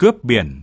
cướp biển.